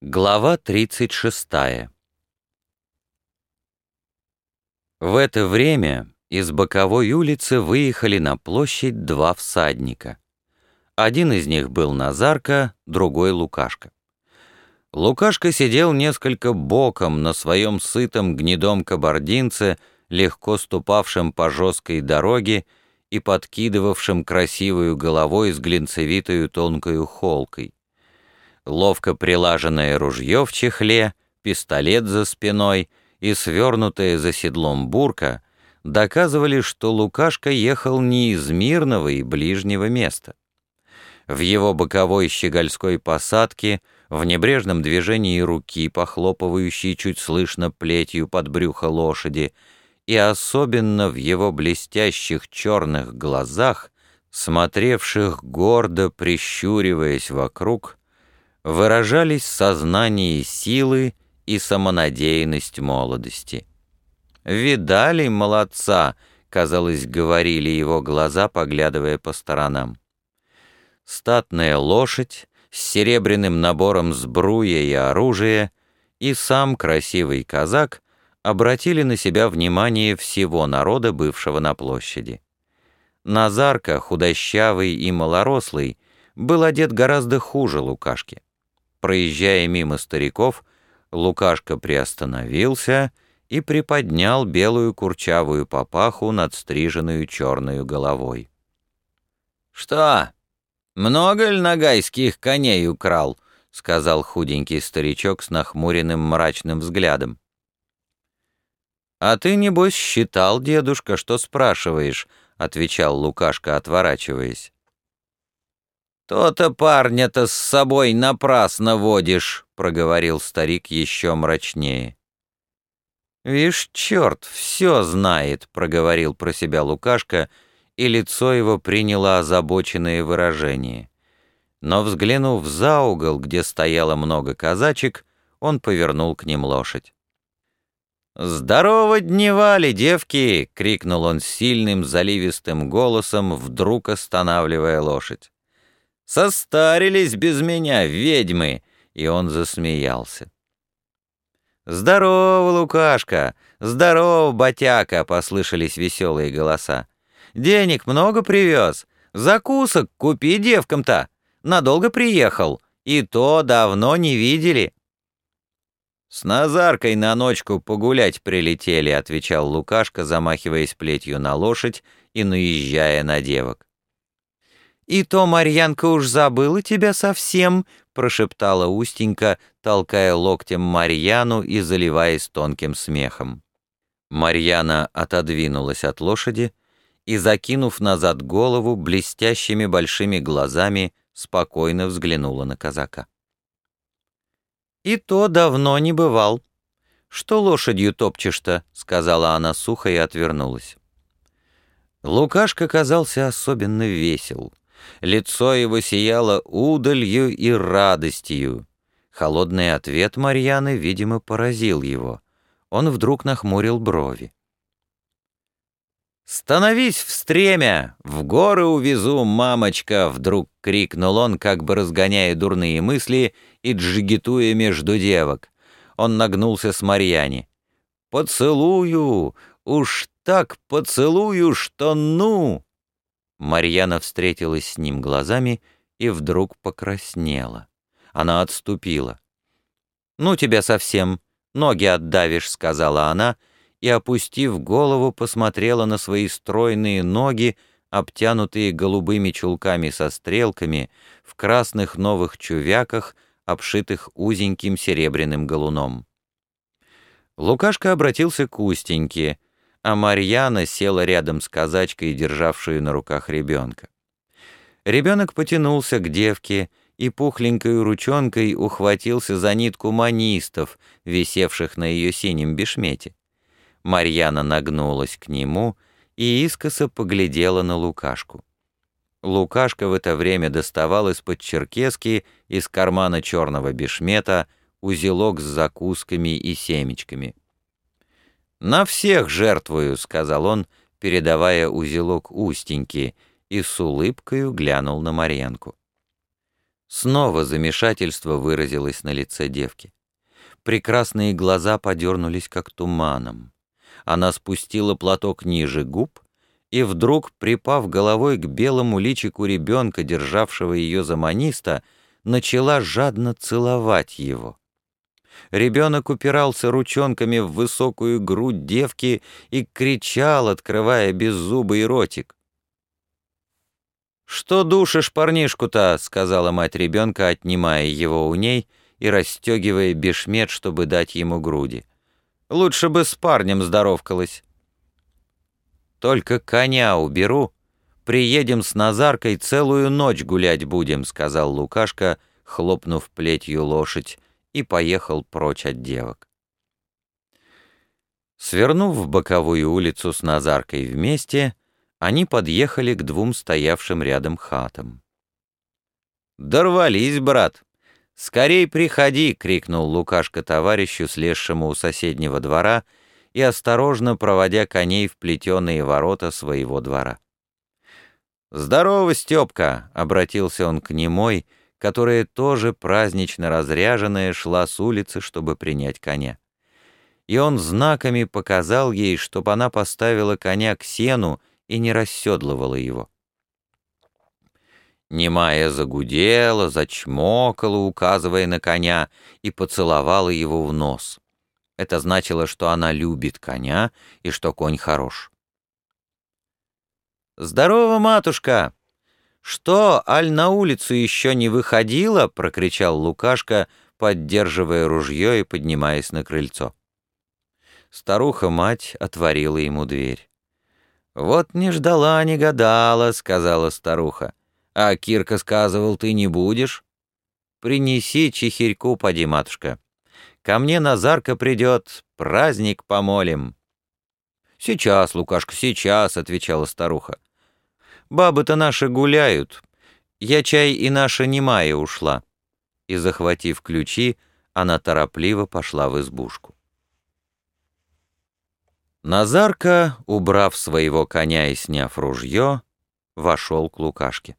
Глава 36 В это время из боковой улицы выехали на площадь два всадника. Один из них был Назарка, другой — Лукашка. Лукашка сидел несколько боком на своем сытом гнедом кабардинце, легко ступавшем по жесткой дороге и подкидывавшим красивую головой с глинцевитою тонкою холкой ловко прилаженное ружье в чехле, пистолет за спиной и свернутая за седлом бурка доказывали, что Лукашка ехал не из мирного и ближнего места. В его боковой щегольской посадке, в небрежном движении руки, похлопывающей чуть слышно плетью под брюхо лошади, и особенно в его блестящих черных глазах, смотревших гордо, прищуриваясь вокруг, выражались сознание силы и самонадеянность молодости. «Видали молодца!» — казалось, говорили его глаза, поглядывая по сторонам. Статная лошадь с серебряным набором сбруя и оружия и сам красивый казак обратили на себя внимание всего народа, бывшего на площади. Назарка, худощавый и малорослый, был одет гораздо хуже Лукашки. Проезжая мимо стариков, Лукашка приостановился и приподнял белую курчавую папаху над стриженную черную головой. «Что, много ли нагайских коней украл?» — сказал худенький старичок с нахмуренным мрачным взглядом. «А ты, небось, считал, дедушка, что спрашиваешь?» — отвечал Лукашка, отворачиваясь. «То-то парня-то с собой напрасно водишь», — проговорил старик еще мрачнее. «Вишь, черт, все знает», — проговорил про себя Лукашка, и лицо его приняло озабоченное выражение. Но, взглянув за угол, где стояло много казачек, он повернул к ним лошадь. «Здорово дневали, девки!» — крикнул он сильным заливистым голосом, вдруг останавливая лошадь. Состарились без меня, ведьмы!» И он засмеялся. «Здорово, Лукашка! Здорово, Батяка!» — послышались веселые голоса. «Денег много привез? Закусок купи девкам-то! Надолго приехал, и то давно не видели!» «С Назаркой на ночку погулять прилетели», — отвечал Лукашка, замахиваясь плетью на лошадь и наезжая на девок. «И то Марьянка уж забыла тебя совсем», — прошептала Устенька, толкая локтем Марьяну и заливаясь тонким смехом. Марьяна отодвинулась от лошади и, закинув назад голову, блестящими большими глазами спокойно взглянула на казака. «И то давно не бывал. Что лошадью топчешь-то?» — сказала она сухо и отвернулась. Лукашка казался особенно весел. Лицо его сияло удалью и радостью. Холодный ответ Марьяны, видимо, поразил его. Он вдруг нахмурил брови. «Становись в стремя! В горы увезу, мамочка!» Вдруг крикнул он, как бы разгоняя дурные мысли и джигитуя между девок. Он нагнулся с Марьяне. «Поцелую! Уж так поцелую, что ну!» Марьяна встретилась с ним глазами и вдруг покраснела. Она отступила. «Ну тебя совсем, ноги отдавишь», — сказала она, и, опустив голову, посмотрела на свои стройные ноги, обтянутые голубыми чулками со стрелками, в красных новых чувяках, обшитых узеньким серебряным галуном. Лукашка обратился к Устеньке — а Марьяна села рядом с казачкой, державшей на руках ребенка. Ребенок потянулся к девке и пухленькой ручонкой ухватился за нитку манистов, висевших на ее синем бешмете. Марьяна нагнулась к нему и искоса поглядела на Лукашку. Лукашка в это время доставал из-под черкески из кармана черного бешмета узелок с закусками и семечками. «На всех жертвую», — сказал он, передавая узелок Устеньки, и с улыбкою глянул на Марьянку. Снова замешательство выразилось на лице девки. Прекрасные глаза подернулись, как туманом. Она спустила платок ниже губ и вдруг, припав головой к белому личику ребенка, державшего ее за маниста, начала жадно целовать его. Ребенок упирался ручонками в высокую грудь девки и кричал, открывая беззубый ротик. «Что душишь парнишку-то?» — сказала мать ребенка, отнимая его у ней и расстегивая бешмет, чтобы дать ему груди. «Лучше бы с парнем здоровкалась». «Только коня уберу, приедем с Назаркой, целую ночь гулять будем», — сказал Лукашка, хлопнув плетью лошадь, и поехал прочь от девок. Свернув в боковую улицу с Назаркой вместе, они подъехали к двум стоявшим рядом хатам. «Дорвались, брат! Скорей приходи!» — крикнул Лукашка товарищу, слезшему у соседнего двора и осторожно проводя коней в плетеные ворота своего двора. «Здорово, Степка!» — обратился он к немой, которая тоже празднично разряженная шла с улицы, чтобы принять коня. И он знаками показал ей, чтобы она поставила коня к сену и не расседлывала его. Немая загудела, зачмокала, указывая на коня, и поцеловала его в нос. Это значило, что она любит коня и что конь хорош. «Здорово, матушка! Что, аль на улицу еще не выходила?» — прокричал Лукашка, поддерживая ружье и поднимаясь на крыльцо. Старуха-мать отворила ему дверь. «Вот не ждала, не гадала», — сказала старуха. «А Кирка сказывал, ты не будешь?» «Принеси чехирьку, поди, матушка. Ко мне Назарка придет, праздник помолим». «Сейчас, Лукашка, сейчас», — отвечала старуха. «Бабы-то наши гуляют. Я чай и наша немая ушла». И, захватив ключи, она торопливо пошла в избушку. Назарка, убрав своего коня и сняв ружье, вошел к Лукашке.